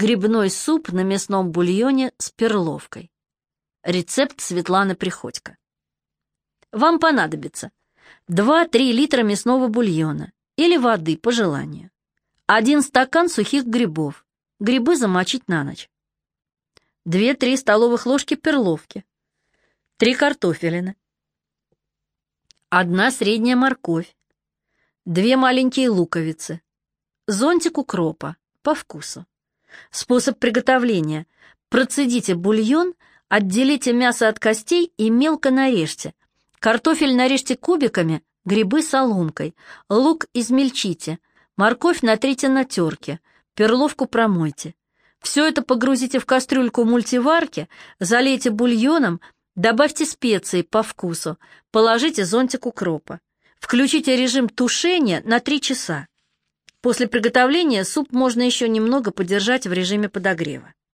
Грибной суп на мясном бульоне с перловкой. Рецепт Светланы Приходько. Вам понадобится 2-3 литра мясного бульона или воды по желанию. Один стакан сухих грибов. Грибы замочить на ночь. 2-3 столовых ложки перловки. 3 картофелины. Одна средняя морковь. Две маленькие луковицы. Зонтик укропа. По вкусу. Способ приготовления. Процедите бульон, отделите мясо от костей и мелко нарежьте. Картофель нарежьте кубиками, грибы соломкой, лук измельчите, морковь натрите на терке, перловку промойте. Все это погрузите в кастрюльку мультиварки, залейте бульоном, Добавьте специи по вкусу, положите зонтик укропа. Включите режим тушения на 3 часа. После приготовления суп можно еще немного подержать в режиме подогрева.